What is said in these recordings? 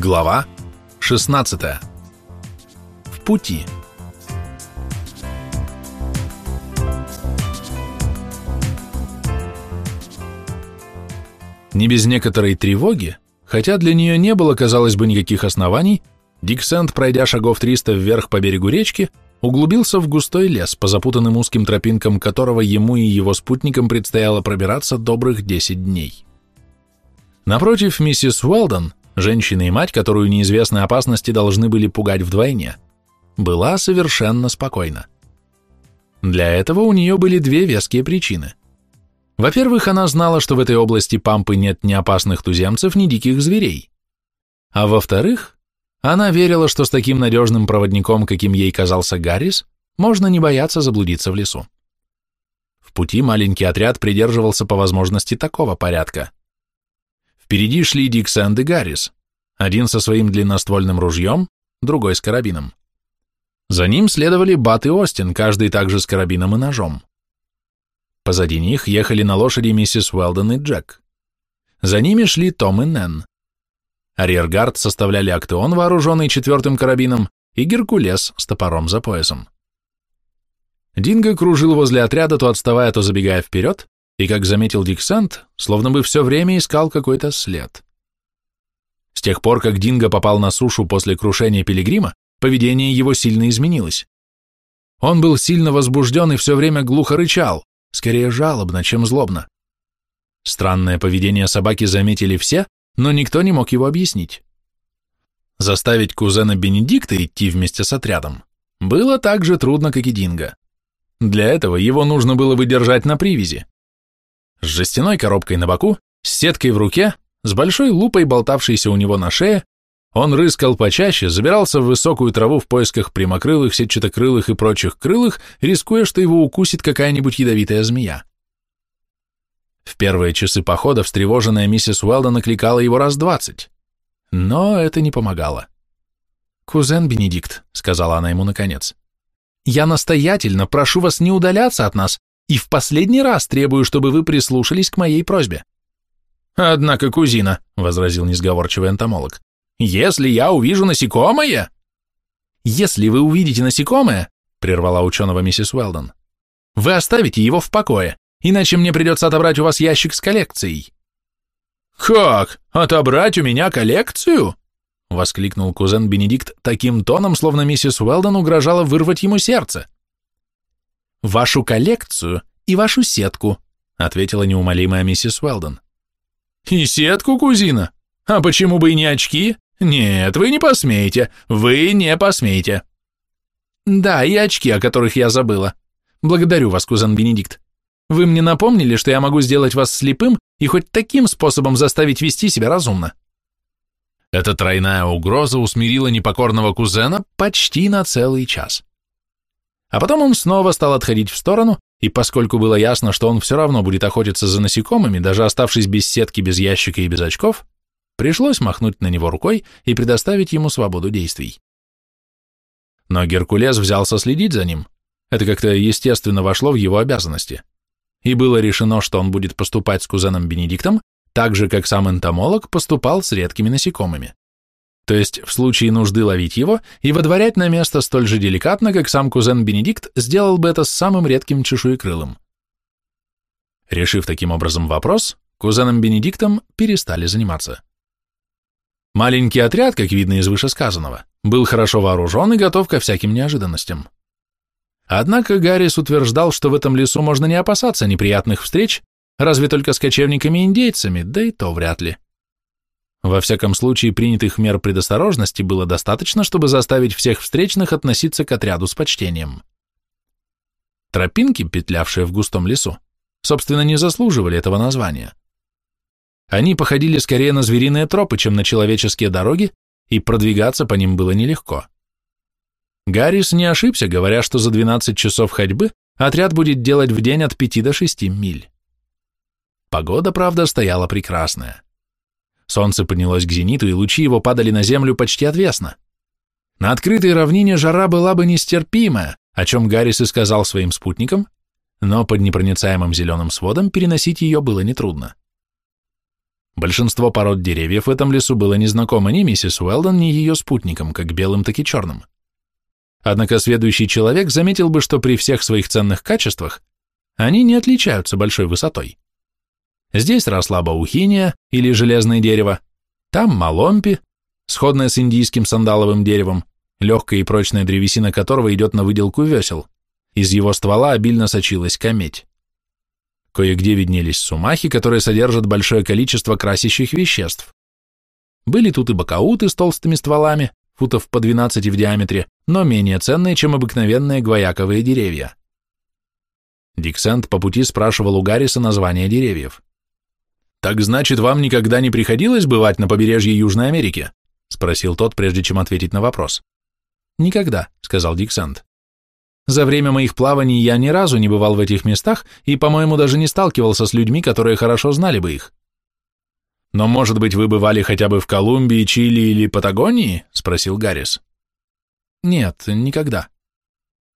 Глава 16. В пути. Не без некоторой тревоги, хотя для нее не было, казалось бы, никаких оснований, Диксент, пройдя шагов 300 вверх по берегу речки, углубился в густой лес, по запутанным узким тропинкам которого ему и его спутникам предстояло пробираться добрых 10 дней. Напротив, миссис Уэлдон, женщина и мать, которую неизвестные опасности должны были пугать вдвойне, была совершенно спокойна. Для этого у нее были две веские причины. Во-первых, она знала, что в этой области Пампы нет ни опасных туземцев, ни диких зверей. А во-вторых, она верила, что с таким надежным проводником, каким ей казался Гаррис, можно не бояться заблудиться в лесу. В пути маленький отряд придерживался по возможности такого порядка. Впереди шли Дик Сэнд и Гаррис, один со своим длинноствольным ружьем, другой с карабином. За ним следовали Бат и Остин, каждый также с карабином и ножом. Позади них ехали на лошади миссис Уэлдон и Джек. За ними шли Том и Нэн. Арьергард составляли Актеон, вооруженный четвертым карабином, и Геркулес с топором за поясом. Динго кружил возле отряда, то отставая, то забегая вперед, и, как заметил Диксант, словно бы все время искал какой-то след. С тех пор, как Динго попал на сушу после крушения Пилигрима, поведение его сильно изменилось. Он был сильно возбужден и все время глухо рычал, скорее жалобно, чем злобно. Странное поведение собаки заметили все, но никто не мог его объяснить. Заставить кузена Бенедикта идти вместе с отрядом было так же трудно, как и Динго. Для этого его нужно было выдержать на привязи. С жестяной коробкой на боку, с сеткой в руке, с большой лупой, болтавшейся у него на шее, он рыскал почаще, забирался в высокую траву в поисках прямокрылых, сетчатокрылых и прочих крылых, рискуя, что его укусит какая-нибудь ядовитая змея. В первые часы похода встревоженная миссис Уэлдон накликала его раз двадцать. Но это не помогало. «Кузен Бенедикт», — сказала она ему наконец, — «я настоятельно прошу вас не удаляться от нас и в последний раз требую, чтобы вы прислушались к моей просьбе». «Однако, кузина», — возразил несговорчивый энтомолог, — «если я увижу насекомое...» «Если вы увидите насекомое», — прервала ученого миссис Уэлдон, — «вы оставите его в покое иначе мне придется отобрать у вас ящик с коллекцией». «Как? Отобрать у меня коллекцию?» — воскликнул кузен Бенедикт таким тоном, словно миссис Уэлдон угрожала вырвать ему сердце. «Вашу коллекцию и вашу сетку», — ответила неумолимая миссис Уэлдон. «И сетку, кузина? А почему бы и не очки? Нет, вы не посмеете, вы не посмеете». «Да, и очки, о которых я забыла. Благодарю вас, кузен Бенедикт. Вы мне напомнили, что я могу сделать вас слепым и хоть таким способом заставить вести себя разумно. Эта тройная угроза усмирила непокорного кузена почти на целый час. А потом он снова стал отходить в сторону, и поскольку было ясно, что он все равно будет охотиться за насекомыми, даже оставшись без сетки, без ящика и без очков, пришлось махнуть на него рукой и предоставить ему свободу действий. Но Геркулес взялся следить за ним. Это как-то естественно вошло в его обязанности и было решено, что он будет поступать с кузеном Бенедиктом так же, как сам энтомолог поступал с редкими насекомыми. То есть в случае нужды ловить его и водворять на место столь же деликатно, как сам кузен Бенедикт сделал бы это с самым редким чешуекрылым. Решив таким образом вопрос, кузеном Бенедиктом перестали заниматься. Маленький отряд, как видно из вышесказанного, был хорошо вооружен и готов ко всяким неожиданностям. Однако Гаррис утверждал, что в этом лесу можно не опасаться неприятных встреч, разве только с кочевниками-индейцами, да и то вряд ли. Во всяком случае, принятых мер предосторожности было достаточно, чтобы заставить всех встречных относиться к отряду с почтением. Тропинки, петлявшие в густом лесу, собственно, не заслуживали этого названия. Они походили скорее на звериные тропы, чем на человеческие дороги, и продвигаться по ним было нелегко. Гаррис не ошибся, говоря, что за 12 часов ходьбы отряд будет делать в день от 5 до 6 миль. Погода, правда, стояла прекрасная. Солнце поднялось к зениту, и лучи его падали на землю почти отвесно. На открытой равнине жара была бы нестерпимая, о чем Гаррис и сказал своим спутникам, но под непроницаемым зеленым сводом переносить ее было нетрудно. Большинство пород деревьев в этом лесу было незнакомо ни миссис Уэлдон, ни ее спутникам, как белым, так и черным. Однако следующий человек заметил бы, что при всех своих ценных качествах они не отличаются большой высотой. Здесь росла баухиния или железное дерево, там маломпи, сходная с индийским сандаловым деревом, легкая и прочная древесина которого идет на выделку весел. Из его ствола обильно сочилась кометь. Кое-где виднелись сумахи, которые содержат большое количество красящих веществ. Были тут и бакауты с толстыми стволами, футов по 12 в диаметре, но менее ценные, чем обыкновенные гвояковые деревья. Диксент по пути спрашивал у Гарриса названия деревьев. «Так значит, вам никогда не приходилось бывать на побережье Южной Америки?» — спросил тот, прежде чем ответить на вопрос. «Никогда», — сказал Диксент. «За время моих плаваний я ни разу не бывал в этих местах и, по-моему, даже не сталкивался с людьми, которые хорошо знали бы их». «Но, может быть, вы бывали хотя бы в Колумбии, Чили или Патагонии?» — спросил Гаррис. «Нет, никогда».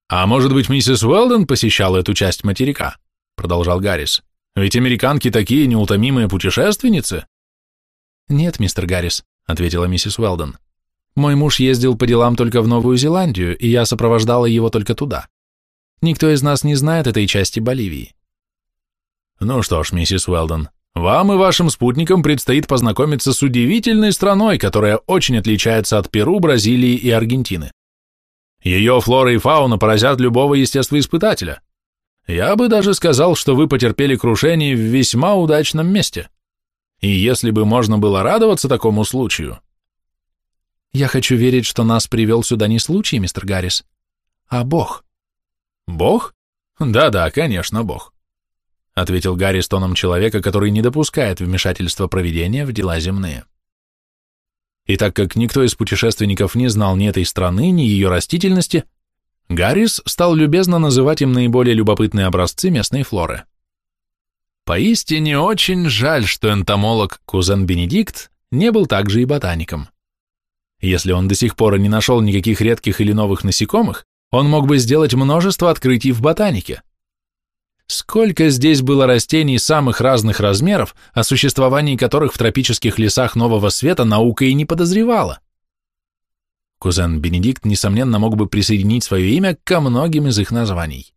«А может быть, миссис Уэлден посещала эту часть материка?» — продолжал Гаррис. Ведь американки такие неутомимые путешественницы. Нет, мистер Гаррис, ответила миссис Уэлдон. Мой муж ездил по делам только в Новую Зеландию, и я сопровождала его только туда. Никто из нас не знает этой части Боливии. Ну что ж, миссис Уэлдон, вам и вашим спутникам предстоит познакомиться с удивительной страной, которая очень отличается от Перу, Бразилии и Аргентины. Ее флора и фауна поразят любого естествоиспытателя. Я бы даже сказал, что вы потерпели крушение в весьма удачном месте. И если бы можно было радоваться такому случаю... Я хочу верить, что нас привел сюда не случай, мистер Гаррис, а Бог. Бог? Да-да, конечно, Бог. Ответил Гарри с тоном человека, который не допускает вмешательства провидения в дела земные. И так как никто из путешественников не знал ни этой страны, ни ее растительности, Гаррис стал любезно называть им наиболее любопытные образцы местной флоры. Поистине очень жаль, что энтомолог кузен Бенедикт не был также и ботаником. Если он до сих пор не нашел никаких редких или новых насекомых, он мог бы сделать множество открытий в ботанике. Сколько здесь было растений самых разных размеров, о существовании которых в тропических лесах Нового Света наука и не подозревала. Кузен Бенедикт, несомненно, мог бы присоединить свое имя ко многим из их названий.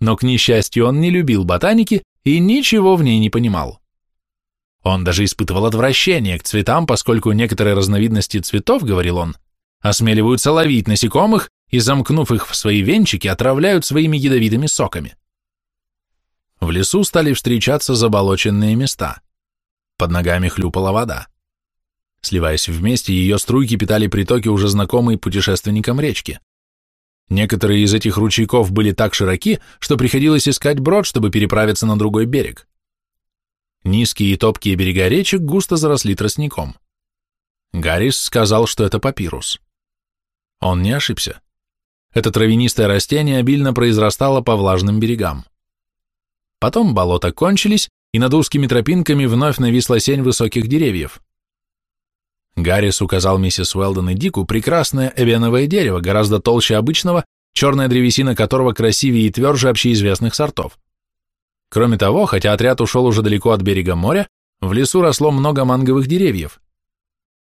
Но, к несчастью, он не любил ботаники и ничего в ней не понимал. Он даже испытывал отвращение к цветам, поскольку некоторые разновидности цветов, говорил он, осмеливаются ловить насекомых и, замкнув их в свои венчики, отравляют своими ядовитыми соками. В лесу стали встречаться заболоченные места. Под ногами хлюпала вода. Сливаясь вместе, ее струйки питали притоки уже знакомой путешественникам речки. Некоторые из этих ручейков были так широки, что приходилось искать брод, чтобы переправиться на другой берег. Низкие и топкие берега речек густо заросли тростником. Гаррис сказал, что это папирус. Он не ошибся. Это травянистое растение обильно произрастало по влажным берегам. Потом болота кончились, и над узкими тропинками вновь нависла сень высоких деревьев. Гаррис указал миссис Уэлдон и Дику прекрасное эбеновое дерево, гораздо толще обычного, черная древесина которого красивее и тверже общеизвестных сортов. Кроме того, хотя отряд ушел уже далеко от берега моря, в лесу росло много манговых деревьев.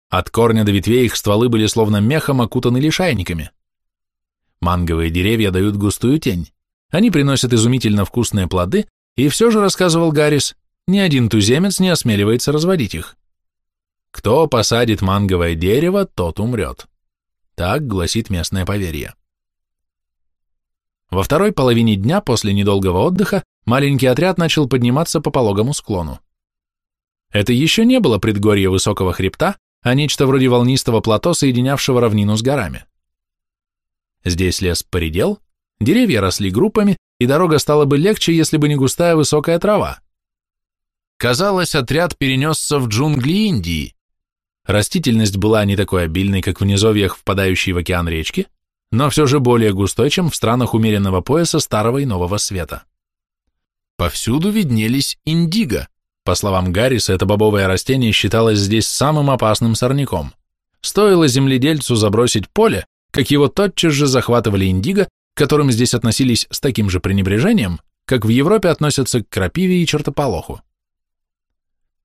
От корня до ветвей их стволы были словно мехом окутаны лишайниками. Манговые деревья дают густую тень. Они приносят изумительно вкусные плоды, и все же, рассказывал Гаррис, ни один туземец не осмеливается разводить их. Кто посадит манговое дерево, тот умрет. Так гласит местное поверье. Во второй половине дня после недолгого отдыха маленький отряд начал подниматься по пологому склону. Это еще не было предгорье высокого хребта, а нечто вроде волнистого плато, соединявшего равнину с горами. Здесь лес поредел, деревья росли группами, и дорога стала бы легче, если бы не густая высокая трава. Казалось, отряд перенесся в джунгли Индии, Растительность была не такой обильной, как в низовьях, впадающей в океан речки, но все же более густой, чем в странах умеренного пояса Старого и Нового Света. Повсюду виднелись индиго. По словам Гарриса, это бобовое растение считалось здесь самым опасным сорняком. Стоило земледельцу забросить поле, как его тотчас же захватывали индиго, к которым здесь относились с таким же пренебрежением, как в Европе относятся к крапиве и чертополоху.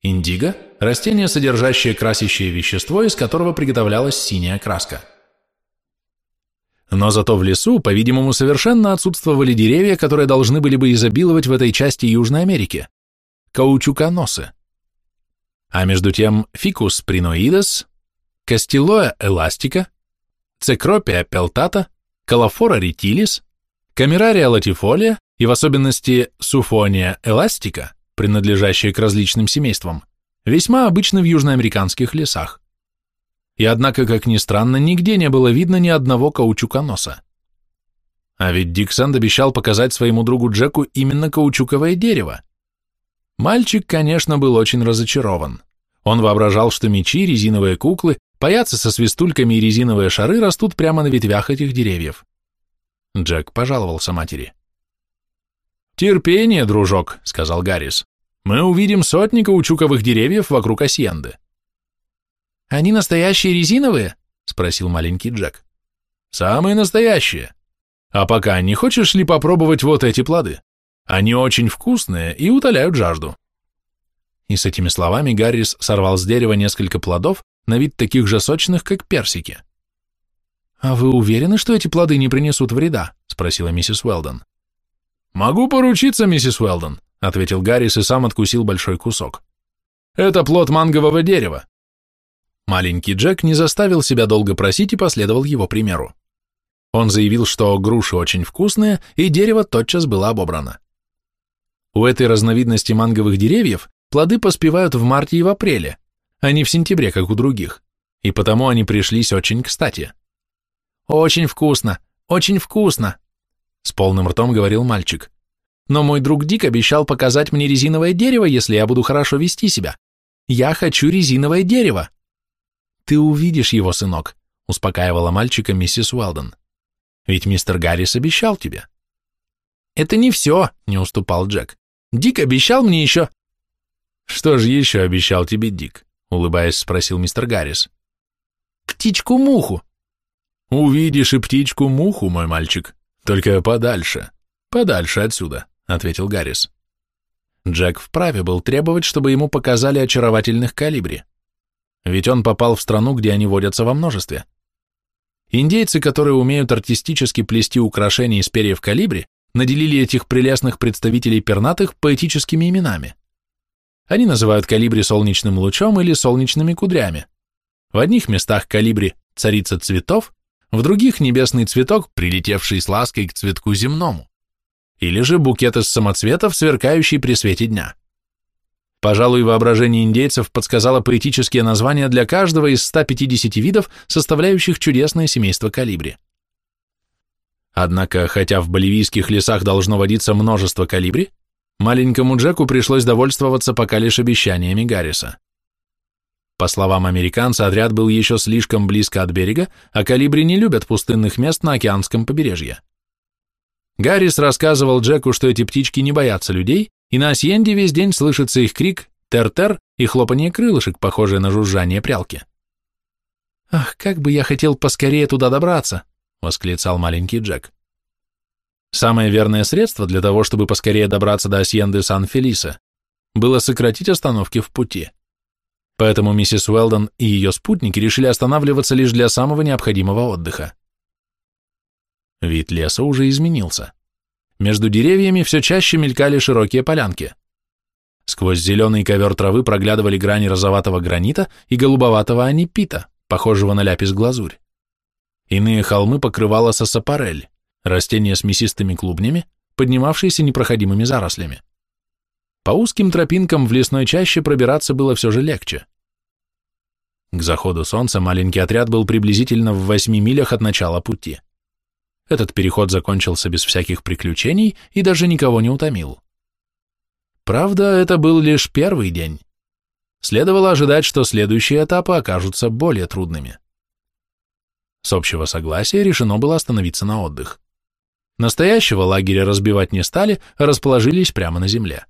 Индиго – растение, содержащее красящее вещество, из которого приготовлялась синяя краска. Но зато в лесу, по-видимому, совершенно отсутствовали деревья, которые должны были бы изобиловать в этой части Южной Америки – каучуконосы. А между тем фикус приноидес, кастилоя эластика, цекропия пелтата, калафора ретилис, камерария латифолия и в особенности суфония эластика, принадлежащие к различным семействам, весьма обычны в южноамериканских лесах. И однако, как ни странно, нигде не было видно ни одного каучуконоса. А ведь Диксанд обещал показать своему другу Джеку именно каучуковое дерево. Мальчик, конечно, был очень разочарован. Он воображал, что мечи, резиновые куклы, паяцы со свистульками и резиновые шары растут прямо на ветвях этих деревьев. Джек пожаловался матери. «Терпение, дружок», — сказал Гаррис. «Мы увидим сотни каучуковых деревьев вокруг Асьенды». «Они настоящие резиновые?» — спросил маленький Джек. «Самые настоящие. А пока не хочешь ли попробовать вот эти плоды? Они очень вкусные и утоляют жажду». И с этими словами Гаррис сорвал с дерева несколько плодов, на вид таких же сочных, как персики. «А вы уверены, что эти плоды не принесут вреда?» — спросила миссис Уэлдон. «Могу поручиться, миссис Уэлдон», — ответил Гаррис и сам откусил большой кусок. «Это плод мангового дерева». Маленький Джек не заставил себя долго просить и последовал его примеру. Он заявил, что груши очень вкусные, и дерево тотчас было обобрано. У этой разновидности манговых деревьев плоды поспевают в марте и в апреле, а не в сентябре, как у других, и потому они пришлись очень кстати. «Очень вкусно, очень вкусно», с полным ртом говорил мальчик. Но мой друг Дик обещал показать мне резиновое дерево, если я буду хорошо вести себя. Я хочу резиновое дерево. Ты увидишь его, сынок, успокаивала мальчика миссис Уэлдон. Ведь мистер Гаррис обещал тебе. Это не все, не уступал Джек. Дик обещал мне еще... Что же еще обещал тебе Дик? Улыбаясь, спросил мистер Гаррис. Птичку-муху. Увидишь и птичку-муху, мой мальчик, «Только подальше, подальше отсюда», — ответил Гаррис. Джек вправе был требовать, чтобы ему показали очаровательных калибри. Ведь он попал в страну, где они водятся во множестве. Индейцы, которые умеют артистически плести украшения из перьев калибри, наделили этих прелестных представителей пернатых поэтическими именами. Они называют калибри солнечным лучом или солнечными кудрями. В одних местах калибри – царица цветов, в других небесный цветок, прилетевший с лаской к цветку земному, или же букет из самоцветов, сверкающий при свете дня. Пожалуй, воображение индейцев подсказало поэтические названия для каждого из 150 видов, составляющих чудесное семейство калибри. Однако, хотя в боливийских лесах должно водиться множество калибри, маленькому Джеку пришлось довольствоваться пока лишь обещаниями Гарриса. По словам американца, отряд был еще слишком близко от берега, а калибри не любят пустынных мест на океанском побережье. Гаррис рассказывал Джеку, что эти птички не боятся людей, и на Асьенде весь день слышится их крик «тер-тер» и хлопанье крылышек, похожее на жужжание прялки. «Ах, как бы я хотел поскорее туда добраться!» — восклицал маленький Джек. Самое верное средство для того, чтобы поскорее добраться до Асьенды Сан-Фелиса, было сократить остановки в пути. Поэтому миссис Уэлдон и ее спутники решили останавливаться лишь для самого необходимого отдыха. Вид леса уже изменился. Между деревьями все чаще мелькали широкие полянки. Сквозь зеленый ковер травы проглядывали грани розоватого гранита и голубоватого анипита, похожего на ляпис-глазурь. Иные холмы покрывала сосапарель, растение с мясистыми клубнями, поднимавшиеся непроходимыми зарослями. По узким тропинкам в лесной чаще пробираться было все же легче. К заходу солнца маленький отряд был приблизительно в восьми милях от начала пути. Этот переход закончился без всяких приключений и даже никого не утомил. Правда, это был лишь первый день. Следовало ожидать, что следующие этапы окажутся более трудными. С общего согласия решено было остановиться на отдых. Настоящего лагеря разбивать не стали, а расположились прямо на земле.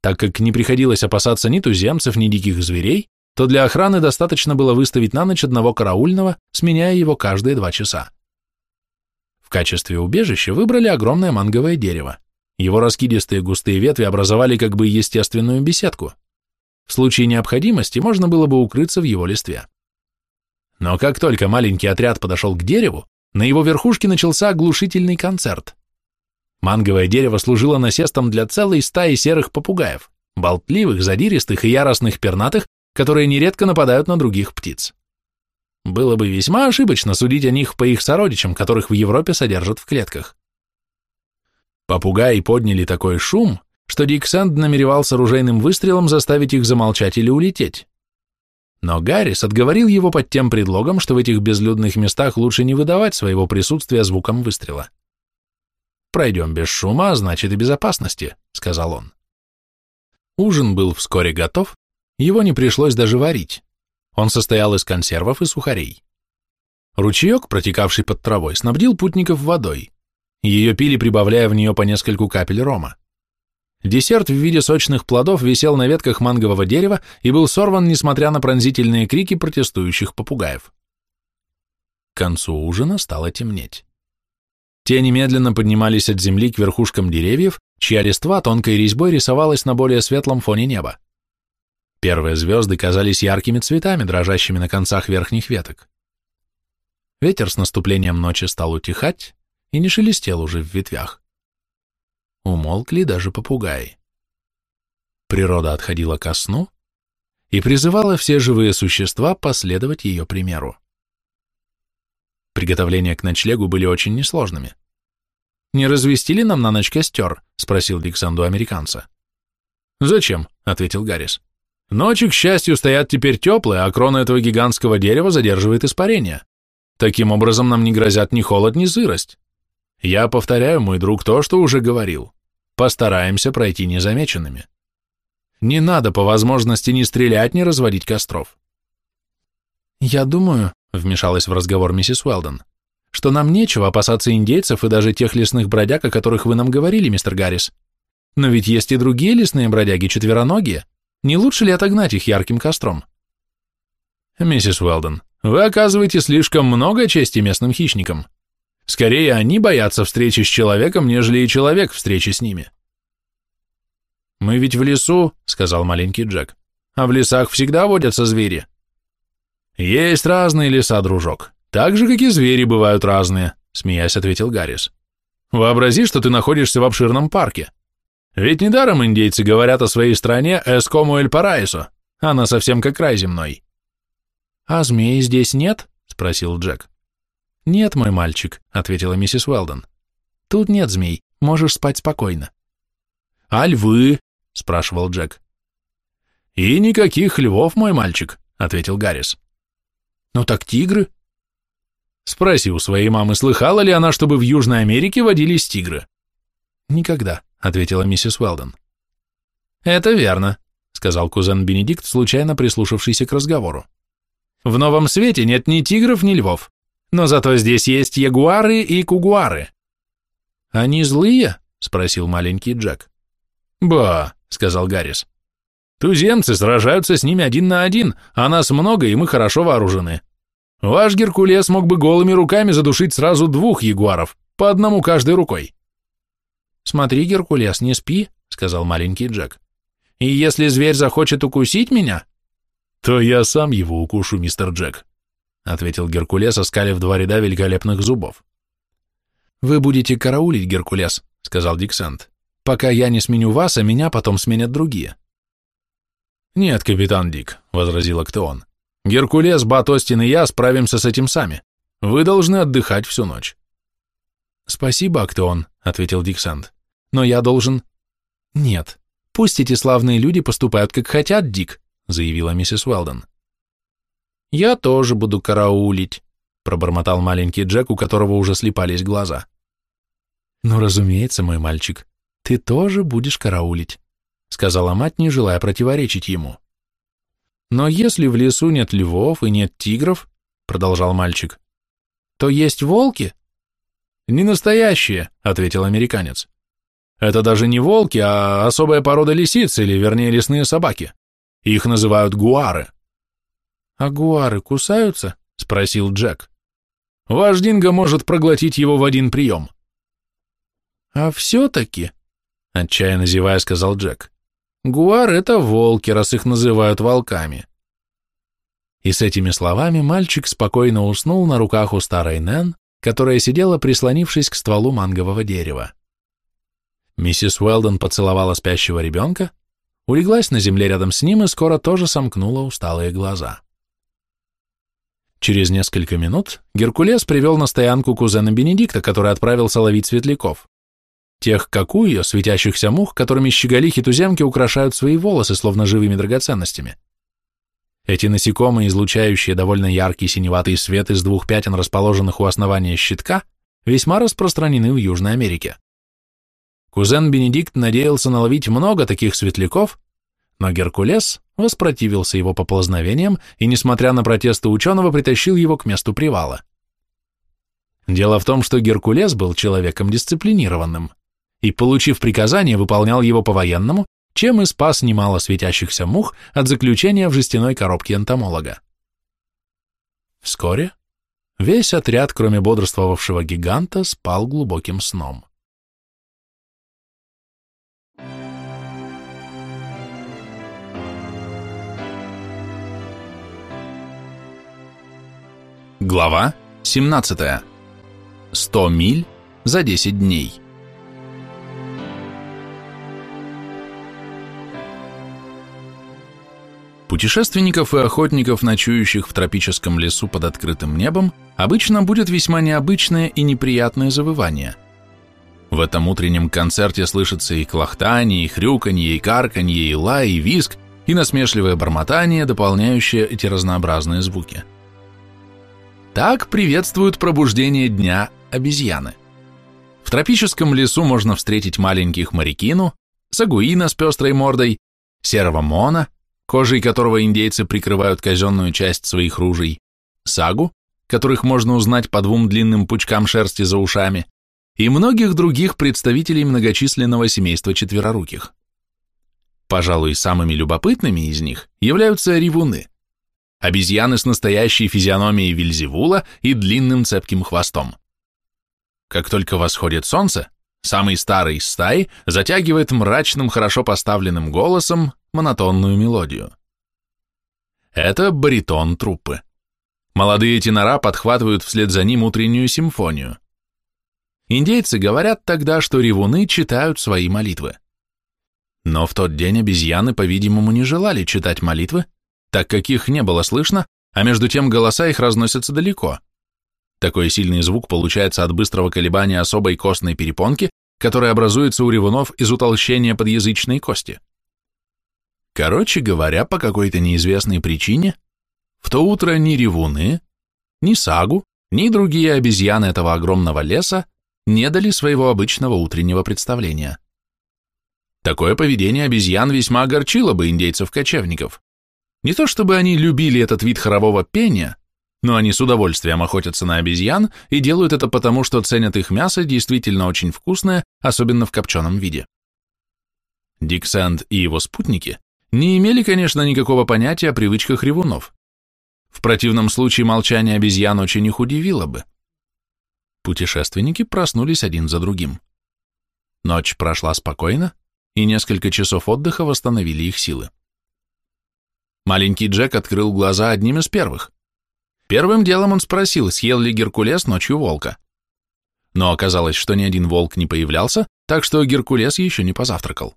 Так как не приходилось опасаться ни туземцев, ни диких зверей, то для охраны достаточно было выставить на ночь одного караульного, сменяя его каждые два часа. В качестве убежища выбрали огромное манговое дерево. Его раскидистые густые ветви образовали как бы естественную беседку. В случае необходимости можно было бы укрыться в его листве. Но как только маленький отряд подошел к дереву, на его верхушке начался оглушительный концерт. Манговое дерево служило насестом для целой стаи серых попугаев, болтливых, задиристых и яростных пернатых, которые нередко нападают на других птиц. Было бы весьма ошибочно судить о них по их сородичам, которых в Европе содержат в клетках. Попугаи подняли такой шум, что Дик Сэнд намеревался ружейным выстрелом заставить их замолчать или улететь. Но Гаррис отговорил его под тем предлогом, что в этих безлюдных местах лучше не выдавать своего присутствия звуком выстрела. «Пройдем без шума, а значит и безопасности», — сказал он. Ужин был вскоре готов, его не пришлось даже варить. Он состоял из консервов и сухарей. Ручеек, протекавший под травой, снабдил путников водой. Ее пили, прибавляя в нее по нескольку капель рома. Десерт в виде сочных плодов висел на ветках мангового дерева и был сорван, несмотря на пронзительные крики протестующих попугаев. К концу ужина стало темнеть. Тени медленно поднимались от земли к верхушкам деревьев, чья листва тонкой резьбой рисовалась на более светлом фоне неба. Первые звезды казались яркими цветами, дрожащими на концах верхних веток. Ветер с наступлением ночи стал утихать и не шелестел уже в ветвях. Умолкли даже попугаи. Природа отходила ко сну и призывала все живые существа последовать ее примеру. Приготовления к ночлегу были очень несложными. «Не развести ли нам на ночь костер?» — спросил Диксанду американца. «Зачем?» — ответил Гаррис. Ночи, к счастью, стоят теперь теплые, а крона этого гигантского дерева задерживает испарение. Таким образом, нам не грозят ни холод, ни сырость. Я повторяю, мой друг, то, что уже говорил. Постараемся пройти незамеченными. Не надо по возможности ни стрелять, ни разводить костров. Я думаю, вмешалась в разговор миссис Уэлдон, что нам нечего опасаться индейцев и даже тех лесных бродяг, о которых вы нам говорили, мистер Гаррис. Но ведь есть и другие лесные бродяги, четвероногие, не лучше ли отогнать их ярким костром? Миссис Уэлдон, вы оказываете слишком много чести местным хищникам. Скорее, они боятся встречи с человеком, нежели и человек встречи с ними. «Мы ведь в лесу», — сказал маленький Джек, — «а в лесах всегда водятся звери». «Есть разные леса, дружок, так же, как и звери бывают разные», — смеясь ответил Гаррис. «Вообрази, что ты находишься в обширном парке. Ведь недаром индейцы говорят о своей стране «эскому эль параисо», она совсем как рай земной. «А змеи здесь нет?» — спросил Джек. «Нет, мой мальчик», — ответила миссис Уэлдон. «Тут нет змей, можешь спать спокойно». «А львы?» — спрашивал Джек. «И никаких львов, мой мальчик», — ответил Гаррис. «Ну так тигры?» «Спроси у своей мамы, слыхала ли она, чтобы в Южной Америке водились тигры?» «Никогда», ответила миссис Уэлдон. Это верно, сказал кузен Бенедикт, случайно прислушавшийся к разговору. В Новом Свете нет ни тигров, ни львов, но зато здесь есть ягуары и кугуары. Они злые? спросил маленький Джек. Ба, сказал Гаррис. Туземцы сражаются с ними один на один, а нас много, и мы хорошо вооружены. Ваш Геркулес мог бы голыми руками задушить сразу двух ягуаров, по одному каждой рукой. «Смотри, Геркулес, не спи», — сказал маленький Джек. «И если зверь захочет укусить меня...» «То я сам его укушу, мистер Джек», — ответил Геркулес, оскалив два ряда великолепных зубов. «Вы будете караулить, Геркулес», — сказал Диксент, «пока я не сменю вас, а меня потом сменят другие». «Нет, капитан Дик», — возразил Актеон. «Геркулес, Бат, Остин и я справимся с этим сами. Вы должны отдыхать всю ночь». «Спасибо, Актеон», — ответил Диксент. «Но я должен...» «Нет, пусть эти славные люди поступают, как хотят, Дик», — заявила миссис Уэлдон. «Я тоже буду караулить», — пробормотал маленький Джек, у которого уже слепались глаза. «Ну, разумеется, мой мальчик, ты тоже будешь караулить», — сказала мать, не желая противоречить ему. «Но если в лесу нет львов и нет тигров», — продолжал мальчик, — «то есть волки?» «Не настоящие», — ответил американец. «Это даже не волки, а особая порода лисиц, или вернее лесные собаки. Их называют гуары». «А гуары кусаются?» — спросил Джек. «Ваш Динго может проглотить его в один прием». «А все-таки», — отчаянно зевая сказал Джек, Гуар — это волки, раз их называют волками. И с этими словами мальчик спокойно уснул на руках у старой Нэн, которая сидела, прислонившись к стволу мангового дерева. Миссис Уэлдон поцеловала спящего ребенка, улеглась на земле рядом с ним и скоро тоже сомкнула усталые глаза. Через несколько минут Геркулес привел на стоянку кузена Бенедикта, который отправился ловить светляков. Тех, как у ее, светящихся мух, которыми щеголихи-туземки украшают свои волосы, словно живыми драгоценностями. Эти насекомые, излучающие довольно яркий синеватый свет из двух пятен, расположенных у основания щитка, весьма распространены в Южной Америке. Кузен Бенедикт надеялся наловить много таких светляков, но Геркулес воспротивился его поползновениям и, несмотря на протесты ученого, притащил его к месту привала. Дело в том, что Геркулес был человеком дисциплинированным и, получив приказание, выполнял его по-военному, чем и спас немало светящихся мух от заключения в жестяной коробке энтомолога. Вскоре весь отряд, кроме бодрствовавшего гиганта, спал глубоким сном. Глава 17. 100 миль за 10 дней. Путешественников и охотников, ночующих в тропическом лесу под открытым небом, обычно будет весьма необычное и неприятное завывание. В этом утреннем концерте слышится и клохтание, и хрюканье, и карканье, и лай, и виск, и насмешливое бормотание, дополняющее эти разнообразные звуки. Так приветствуют пробуждение дня обезьяны. В тропическом лесу можно встретить маленьких марикину, сагуина с пестрой мордой, серого мона, кожей которого индейцы прикрывают казенную часть своих ружей, сагу, которых можно узнать по двум длинным пучкам шерсти за ушами, и многих других представителей многочисленного семейства четвероруких. Пожалуй, самыми любопытными из них являются ревуны – обезьяны с настоящей физиономией Вильзевула и длинным цепким хвостом. Как только восходит солнце, самый старый из стаи затягивает мрачным, хорошо поставленным голосом монотонную мелодию. Это баритон труппы. Молодые тенора подхватывают вслед за ним утреннюю симфонию. Индейцы говорят тогда, что ревуны читают свои молитвы. Но в тот день обезьяны, по-видимому, не желали читать молитвы, так как их не было слышно, а между тем голоса их разносятся далеко. Такой сильный звук получается от быстрого колебания особой костной перепонки, которая образуется у ревунов из утолщения подъязычной кости. Короче говоря, по какой-то неизвестной причине, в то утро ни ревуны, ни сагу, ни другие обезьяны этого огромного леса не дали своего обычного утреннего представления. Такое поведение обезьян весьма огорчило бы индейцев-кочевников. Не то чтобы они любили этот вид хорового пения, но они с удовольствием охотятся на обезьян и делают это потому, что ценят их мясо действительно очень вкусное, особенно в копченом виде. Дик Сэнд и его спутники не имели, конечно, никакого понятия о привычках ревунов. В противном случае молчание обезьян очень их удивило бы. Путешественники проснулись один за другим. Ночь прошла спокойно, и несколько часов отдыха восстановили их силы. Маленький Джек открыл глаза одним из первых. Первым делом он спросил, съел ли Геркулес ночью волка. Но оказалось, что ни один волк не появлялся, так что Геркулес еще не позавтракал.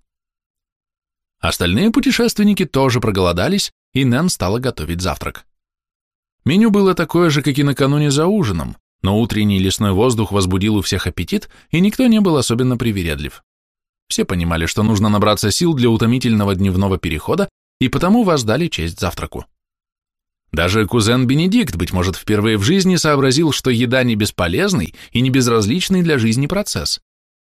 Остальные путешественники тоже проголодались, и Нэн стала готовить завтрак. Меню было такое же, как и накануне за ужином, но утренний лесной воздух возбудил у всех аппетит, и никто не был особенно привередлив. Все понимали, что нужно набраться сил для утомительного дневного перехода, и потому воздали честь завтраку. Даже кузен Бенедикт, быть может, впервые в жизни сообразил, что еда не бесполезный и не безразличный для жизни процесс.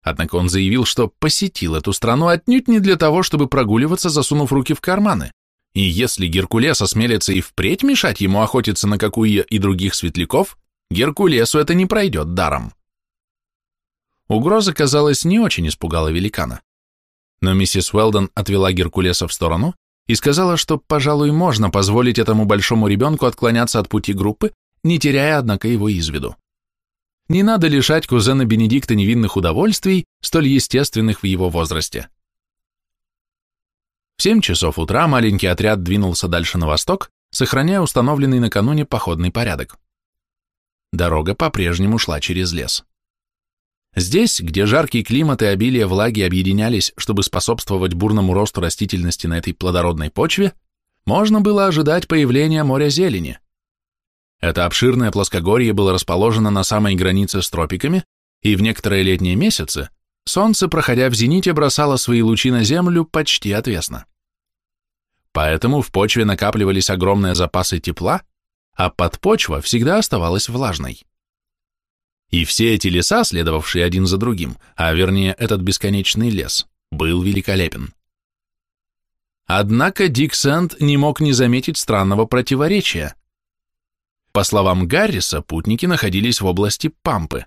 Однако он заявил, что посетил эту страну отнюдь не для того, чтобы прогуливаться, засунув руки в карманы. И если Геркулес осмелится и впредь мешать ему охотиться на Какуия и других светляков, Геркулесу это не пройдет даром. Угроза, казалось, не очень испугала великана. Но миссис Уэлдон отвела Геркулеса в сторону и сказала, что, пожалуй, можно позволить этому большому ребенку отклоняться от пути группы, не теряя, однако, его из виду. Не надо лишать кузена Бенедикта невинных удовольствий, столь естественных в его возрасте. В 7 часов утра маленький отряд двинулся дальше на восток, сохраняя установленный накануне походный порядок. Дорога по-прежнему шла через лес. Здесь, где жаркий климат и обилие влаги объединялись, чтобы способствовать бурному росту растительности на этой плодородной почве, можно было ожидать появления моря зелени. Это обширное плоскогорье было расположено на самой границе с тропиками, и в некоторые летние месяцы солнце, проходя в зените, бросало свои лучи на землю почти отвесно. Поэтому в почве накапливались огромные запасы тепла, а подпочва всегда оставалась влажной. И все эти леса, следовавшие один за другим, а вернее этот бесконечный лес, был великолепен. Однако Дик Сэнд не мог не заметить странного противоречия. По словам Гарриса, путники находились в области Пампы.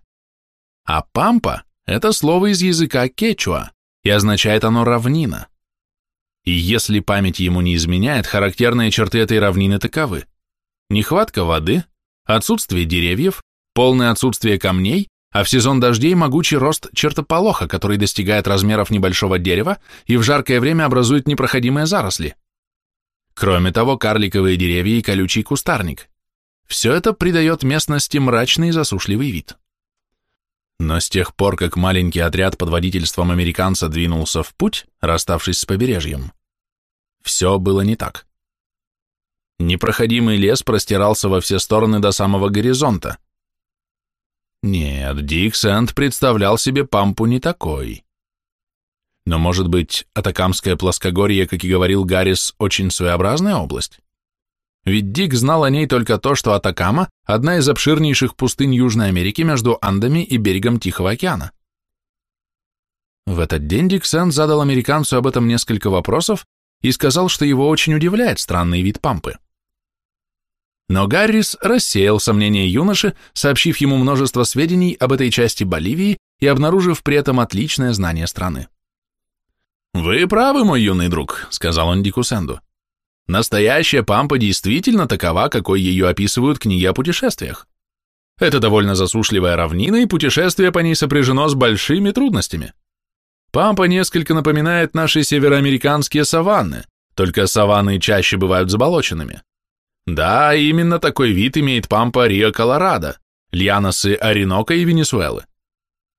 А Пампа – это слово из языка кечуа, и означает оно «равнина». И если память ему не изменяет, характерные черты этой равнины таковы. Нехватка воды, отсутствие деревьев, полное отсутствие камней, а в сезон дождей могучий рост чертополоха, который достигает размеров небольшого дерева и в жаркое время образует непроходимые заросли. Кроме того, карликовые деревья и колючий кустарник. Все это придает местности мрачный и засушливый вид. Но с тех пор, как маленький отряд под водительством американца двинулся в путь, расставшись с побережьем, все было не так. Непроходимый лес простирался во все стороны до самого горизонта, нет, Дик Сэнд представлял себе Пампу не такой. Но, может быть, Атакамское плоскогорье, как и говорил Гаррис, очень своеобразная область? Ведь Дик знал о ней только то, что Атакама – одна из обширнейших пустынь Южной Америки между Андами и берегом Тихого океана. В этот день Дик задал американцу об этом несколько вопросов и сказал, что его очень удивляет странный вид Пампы. Но Гаррис рассеял сомнения юноши, сообщив ему множество сведений об этой части Боливии и обнаружив при этом отличное знание страны. «Вы правы, мой юный друг», — сказал он Дикусенду. «Настоящая пампа действительно такова, какой ее описывают книги о путешествиях. Это довольно засушливая равнина, и путешествие по ней сопряжено с большими трудностями. Пампа несколько напоминает наши североамериканские саванны, только саванны чаще бывают заболоченными. Да, именно такой вид имеет пампа Рио-Колорадо, Льяносы Оренока и Венесуэлы.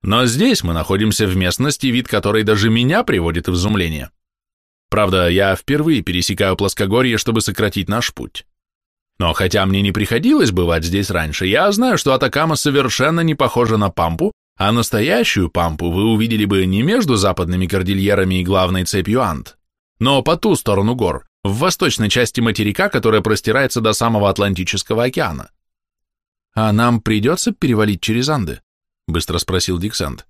Но здесь мы находимся в местности, вид которой даже меня приводит в изумление. Правда, я впервые пересекаю плоскогорье, чтобы сократить наш путь. Но хотя мне не приходилось бывать здесь раньше, я знаю, что Атакама совершенно не похожа на Пампу, а настоящую Пампу вы увидели бы не между западными кордильерами и главной цепью Анд, но по ту сторону гор, в восточной части материка, которая простирается до самого Атлантического океана. «А нам придется перевалить через Анды?» — быстро спросил Диксант.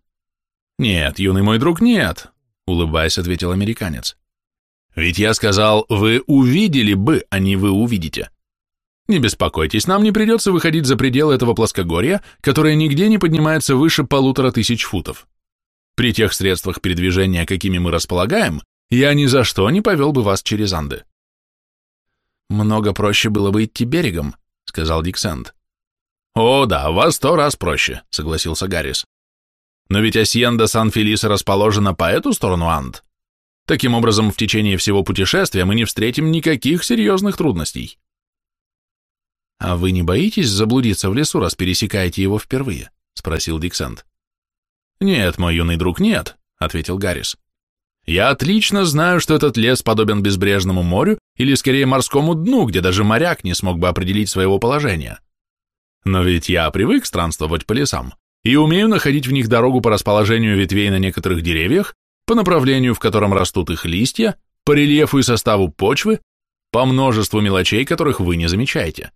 «Нет, юный мой друг, нет», — улыбаясь, ответил американец. «Ведь я сказал, вы увидели бы, а не вы увидите. Не беспокойтесь, нам не придется выходить за пределы этого плоскогорья, которое нигде не поднимается выше полутора тысяч футов. При тех средствах передвижения, какими мы располагаем, я ни за что не повел бы вас через Анды. Много проще было бы идти берегом, сказал Диксент. О, да, во сто раз проще, согласился Гаррис. Но ведь Асьенда Сан-Фелис расположена по эту сторону Анд. Таким образом, в течение всего путешествия мы не встретим никаких серьезных трудностей. А вы не боитесь заблудиться в лесу, раз пересекаете его впервые? Спросил Диксент. Нет, мой юный друг, нет, ответил Гаррис. Я отлично знаю, что этот лес подобен безбрежному морю или скорее морскому дну, где даже моряк не смог бы определить своего положения. Но ведь я привык странствовать по лесам и умею находить в них дорогу по расположению ветвей на некоторых деревьях, по направлению, в котором растут их листья, по рельефу и составу почвы, по множеству мелочей, которых вы не замечаете.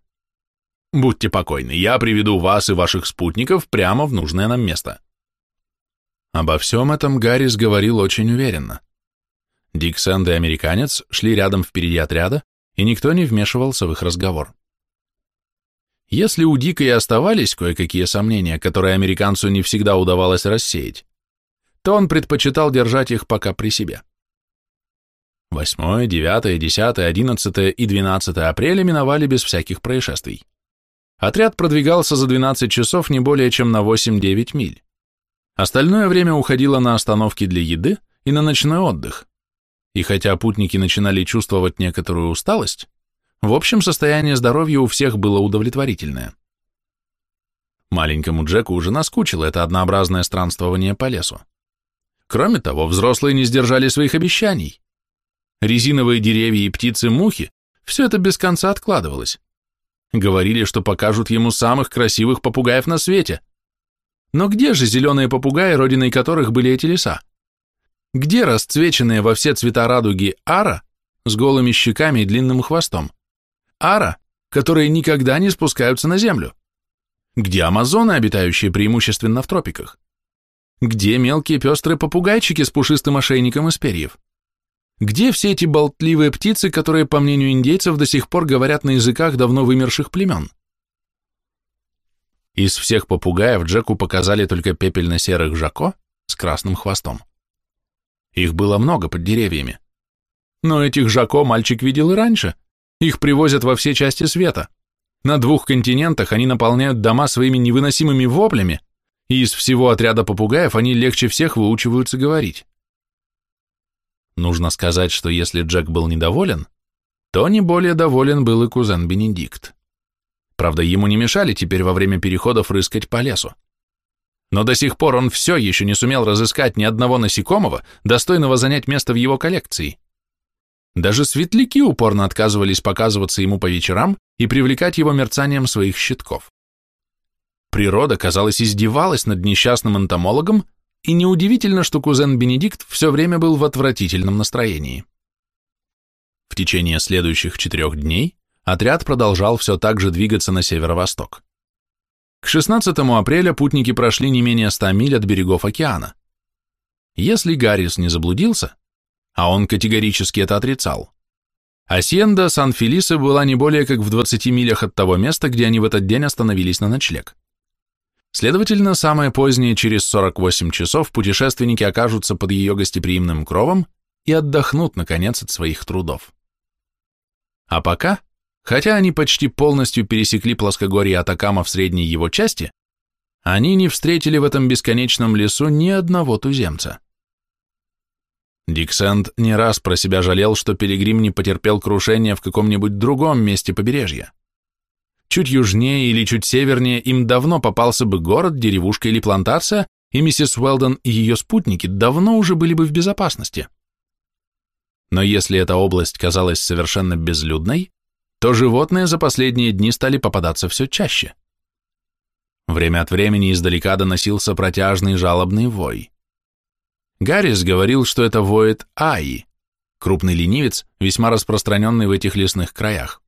Будьте покойны, я приведу вас и ваших спутников прямо в нужное нам место. Обо всем этом Гаррис говорил очень уверенно. Дик Сэнд и американец шли рядом впереди отряда, и никто не вмешивался в их разговор. Если у Дика и оставались кое-какие сомнения, которые американцу не всегда удавалось рассеять, то он предпочитал держать их пока при себе. 8, 9, 10, 11 и 12 апреля миновали без всяких происшествий. Отряд продвигался за 12 часов не более чем на 8-9 миль. Остальное время уходило на остановки для еды и на ночной отдых. и хотя путники начинали чувствовать некоторую усталость, в общем состояние здоровья у всех было удовлетворительное. Маленькому Джеку уже наскучило это однообразное странствование по лесу. Кроме того, взрослые не сдержали своих обещаний. Резиновые деревья и птицы-мухи – все это без конца откладывалось. Говорили, что покажут ему самых красивых попугаев на свете. Но где же зеленые попугаи, родиной которых были эти леса? Где расцвеченные во все цвета радуги ара с голыми щеками и длинным хвостом? Ара, которые никогда не спускаются на землю? Где амазоны, обитающие преимущественно в тропиках? Где мелкие пестрые попугайчики с пушистым ошейником из перьев? Где все эти болтливые птицы, которые, по мнению индейцев, до сих пор говорят на языках давно вымерших племен? Из всех попугаев Джеку показали только пепельно-серых жако с красным хвостом. Их было много под деревьями. Но этих жако мальчик видел и раньше. Их привозят во все части света. На двух континентах они наполняют дома своими невыносимыми воплями, и из всего отряда попугаев они легче всех выучиваются говорить. Нужно сказать, что если Джек был недоволен, то не более доволен был и кузен Бенедикт. Правда, ему не мешали теперь во время переходов рыскать по лесу. Но до сих пор он все еще не сумел разыскать ни одного насекомого, достойного занять место в его коллекции. Даже светляки упорно отказывались показываться ему по вечерам и привлекать его мерцанием своих щитков. Природа, казалось, издевалась над несчастным энтомологом, и неудивительно, что кузен Бенедикт все время был в отвратительном настроении. В течение следующих четырех дней отряд продолжал все так же двигаться на северо-восток. К 16 апреля путники прошли не менее 100 миль от берегов океана. Если Гаррис не заблудился, а он категорически это отрицал, Асьенда Сан-Фелисе была не более как в 20 милях от того места, где они в этот день остановились на ночлег. Следовательно, самое позднее, через 48 часов, путешественники окажутся под ее гостеприимным кровом и отдохнут, наконец, от своих трудов. А пока, хотя они почти полностью пересекли плоскогорье Атакама в средней его части, они не встретили в этом бесконечном лесу ни одного туземца. Диксент не раз про себя жалел, что Пилигрим не потерпел крушения в каком-нибудь другом месте побережья. Чуть южнее или чуть севернее им давно попался бы город, деревушка или плантация, и миссис Уэлдон и ее спутники давно уже были бы в безопасности. Но если эта область казалась совершенно безлюдной, то животные за последние дни стали попадаться все чаще. Время от времени издалека доносился протяжный жалобный вой. Гаррис говорил, что это воет Аи, крупный ленивец, весьма распространенный в этих лесных краях.